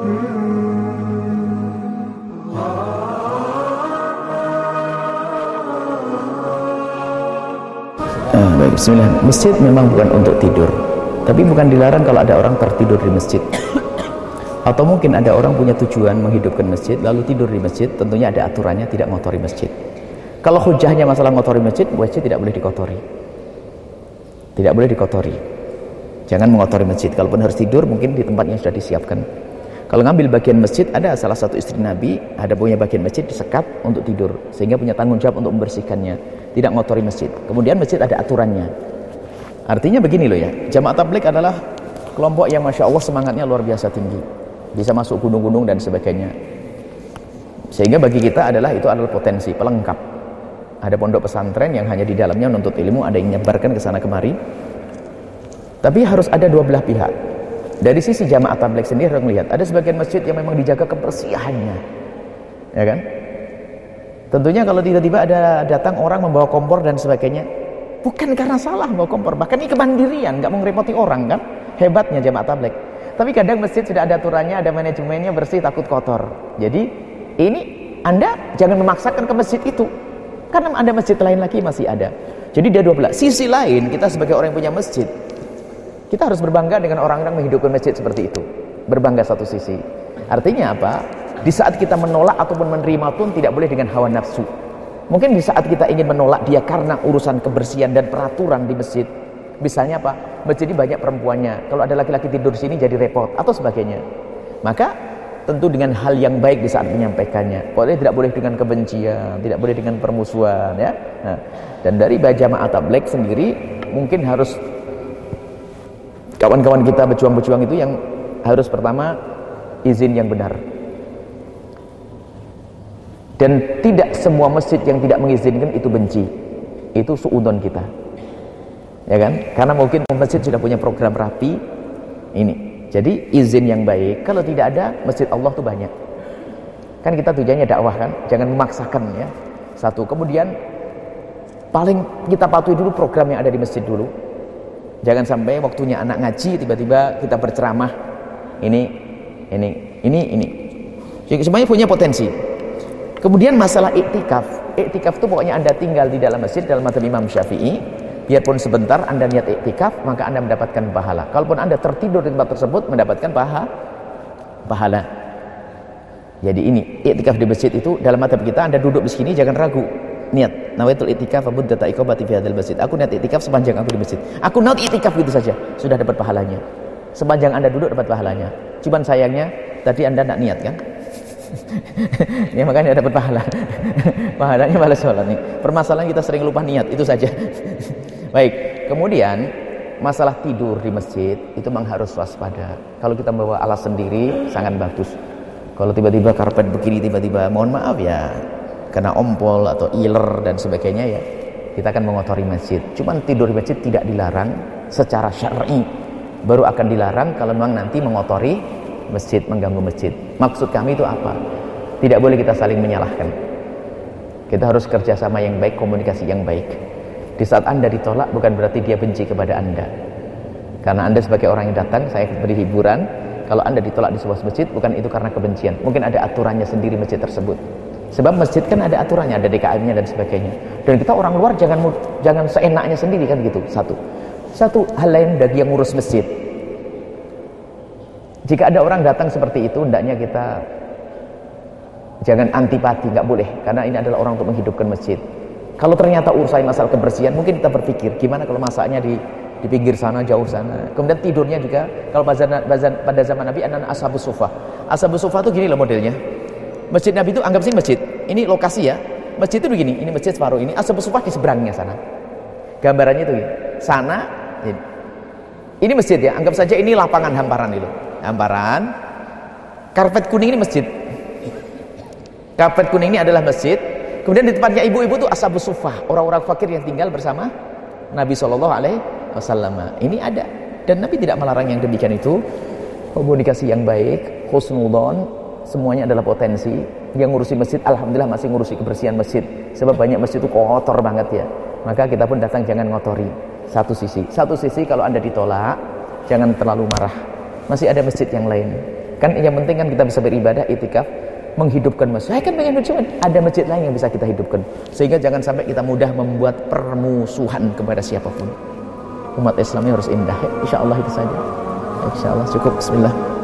Ah, baik, bismillah. Masjid memang bukan untuk tidur. Tapi bukan dilarang kalau ada orang tertidur di masjid. Atau mungkin ada orang punya tujuan menghidupkan masjid, lalu tidur di masjid, tentunya ada aturannya tidak mengotori masjid. Kalau hujahnya masalah mengotori masjid, masjid tidak boleh dikotori. Tidak boleh dikotori. Jangan mengotori masjid. Kalaupun harus tidur, mungkin di tempat yang sudah disiapkan. Kalau ngambil bagian masjid, ada salah satu istri Nabi, ada punya bagian masjid disekat untuk tidur, sehingga punya tanggung jawab untuk membersihkannya, tidak ngotori masjid. Kemudian masjid ada aturannya. Artinya begini loh ya, jamaah tablik adalah kelompok yang masya Allah semangatnya luar biasa tinggi, bisa masuk gunung-gunung dan sebagainya. Sehingga bagi kita adalah itu adalah potensi pelengkap. Ada pondok pesantren yang hanya di dalamnya menuntut ilmu, ada yang nyebarkan ke sana kemari. Tapi harus ada dua belah pihak dari sisi jamaah tabligh sendiri harus melihat ada sebagian masjid yang memang dijaga kebersihannya. Ya kan? Tentunya kalau tiba-tiba ada datang orang membawa kompor dan sebagainya, bukan karena salah membawa kompor, bahkan ini kemandirian, nggak mau orang kan? Hebatnya jamaah tabligh. Tapi kadang masjid sudah ada aturannya, ada manajemennya bersih takut kotor. Jadi ini Anda jangan memaksakan ke masjid itu. Karena ada masjid lain lagi masih ada. Jadi dia dua belah. Sisi lain kita sebagai orang yang punya masjid, kita harus berbangga dengan orang-orang menghidupkan masjid seperti itu. Berbangga satu sisi. Artinya apa? Di saat kita menolak ataupun menerima pun tidak boleh dengan hawa nafsu. Mungkin di saat kita ingin menolak dia karena urusan kebersihan dan peraturan di masjid. Misalnya apa? Masjid ini banyak perempuannya. Kalau ada laki-laki tidur sini jadi repot atau sebagainya. Maka tentu dengan hal yang baik di saat menyampaikannya. Pokoknya tidak boleh dengan kebencian, tidak boleh dengan permusuhan ya. Nah, dan dari Bajamaah Tabligh sendiri mungkin harus kawan-kawan kita berjuang-berjuang itu yang harus pertama izin yang benar. Dan tidak semua masjid yang tidak mengizinkan itu benci. Itu suudon kita. Ya kan? Karena mungkin masjid sudah punya program rapi ini. Jadi izin yang baik kalau tidak ada masjid Allah tuh banyak. Kan kita tujuannya dakwah kan? Jangan memaksakan ya. Satu. Kemudian paling kita patuhi dulu program yang ada di masjid dulu Jangan sampai waktunya anak ngaji tiba-tiba kita berceramah. Ini ini ini ini. Jadi semuanya punya potensi. Kemudian masalah iktikaf. Iktikaf itu pokoknya Anda tinggal di dalam masjid dalam mata Imam Syafi'i, biarpun sebentar Anda niat iktikaf, maka Anda mendapatkan pahala. Kalaupun Anda tertidur di tempat tersebut mendapatkan pahala pahala. Jadi ini iktikaf di masjid itu dalam mata kita Anda duduk di sini jangan ragu niat. Nawaitul itikaf data iqamati fi hadzal masjid. Aku niat itikaf sepanjang aku di masjid. Aku niat itikaf gitu saja. Sudah dapat pahalanya. Sepanjang anda duduk dapat pahalanya. Cuman sayangnya tadi anda tidak niat kan? Ya makanya dapat pahala. Pahalanya balas sholat nih. Permasalahan kita sering lupa niat itu saja. Baik. Kemudian masalah tidur di masjid itu memang harus waspada. Kalau kita bawa alas sendiri sangat bagus. Kalau tiba-tiba karpet begini tiba-tiba mohon maaf ya kena ompol atau iler dan sebagainya ya kita akan mengotori masjid. Cuman tidur di masjid tidak dilarang secara syar'i. Baru akan dilarang kalau memang nanti mengotori masjid mengganggu masjid. Maksud kami itu apa? Tidak boleh kita saling menyalahkan. Kita harus kerjasama yang baik komunikasi yang baik. Di saat anda ditolak bukan berarti dia benci kepada anda. Karena anda sebagai orang yang datang saya beri hiburan kalau anda ditolak di sebuah masjid bukan itu karena kebencian. Mungkin ada aturannya sendiri masjid tersebut Sebab masjid kan ada aturannya, ada DKM-nya dan sebagainya. Dan kita orang luar jangan jangan seenaknya sendiri kan gitu. Satu. Satu hal lain bagi yang ngurus masjid. Jika ada orang datang seperti itu, hendaknya kita jangan antipati, nggak boleh. Karena ini adalah orang untuk menghidupkan masjid. Kalau ternyata urusan masalah kebersihan, mungkin kita berpikir gimana kalau masaknya di di pinggir sana jauh sana. Kemudian tidurnya juga kalau pada, zaman Nabi anak ashabus sufa. Ashabus sufa itu gini loh modelnya Masjid Nabi itu anggap sih masjid. Ini lokasi ya. Masjid itu begini, ini masjid separuh ini, asal sufah di seberangnya sana. Gambarannya itu gini. Sana ini. Ini masjid ya, anggap saja ini lapangan hamparan itu. Hamparan. Karpet kuning ini masjid. Karpet kuning ini adalah masjid. Kemudian di tempatnya ibu-ibu itu ashabus sufah, orang-orang fakir yang tinggal bersama Nabi Shallallahu alaihi wasallam. Ini ada dan Nabi tidak melarang yang demikian itu. Komunikasi yang baik, husnudon, semuanya adalah potensi yang ngurusi masjid alhamdulillah masih ngurusi kebersihan masjid sebab banyak masjid itu kotor banget ya maka kita pun datang jangan ngotori satu sisi satu sisi kalau anda ditolak jangan terlalu marah masih ada masjid yang lain kan yang penting kan kita bisa beribadah itikaf menghidupkan masjid. Saya kan pengen hidupkan. Ada masjid lain yang bisa kita hidupkan. Sehingga jangan sampai kita mudah membuat permusuhan kepada siapa pun. Umat Islam ini harus indah. Ya, insya itu saja. Insya Allah cukup. Bismillah.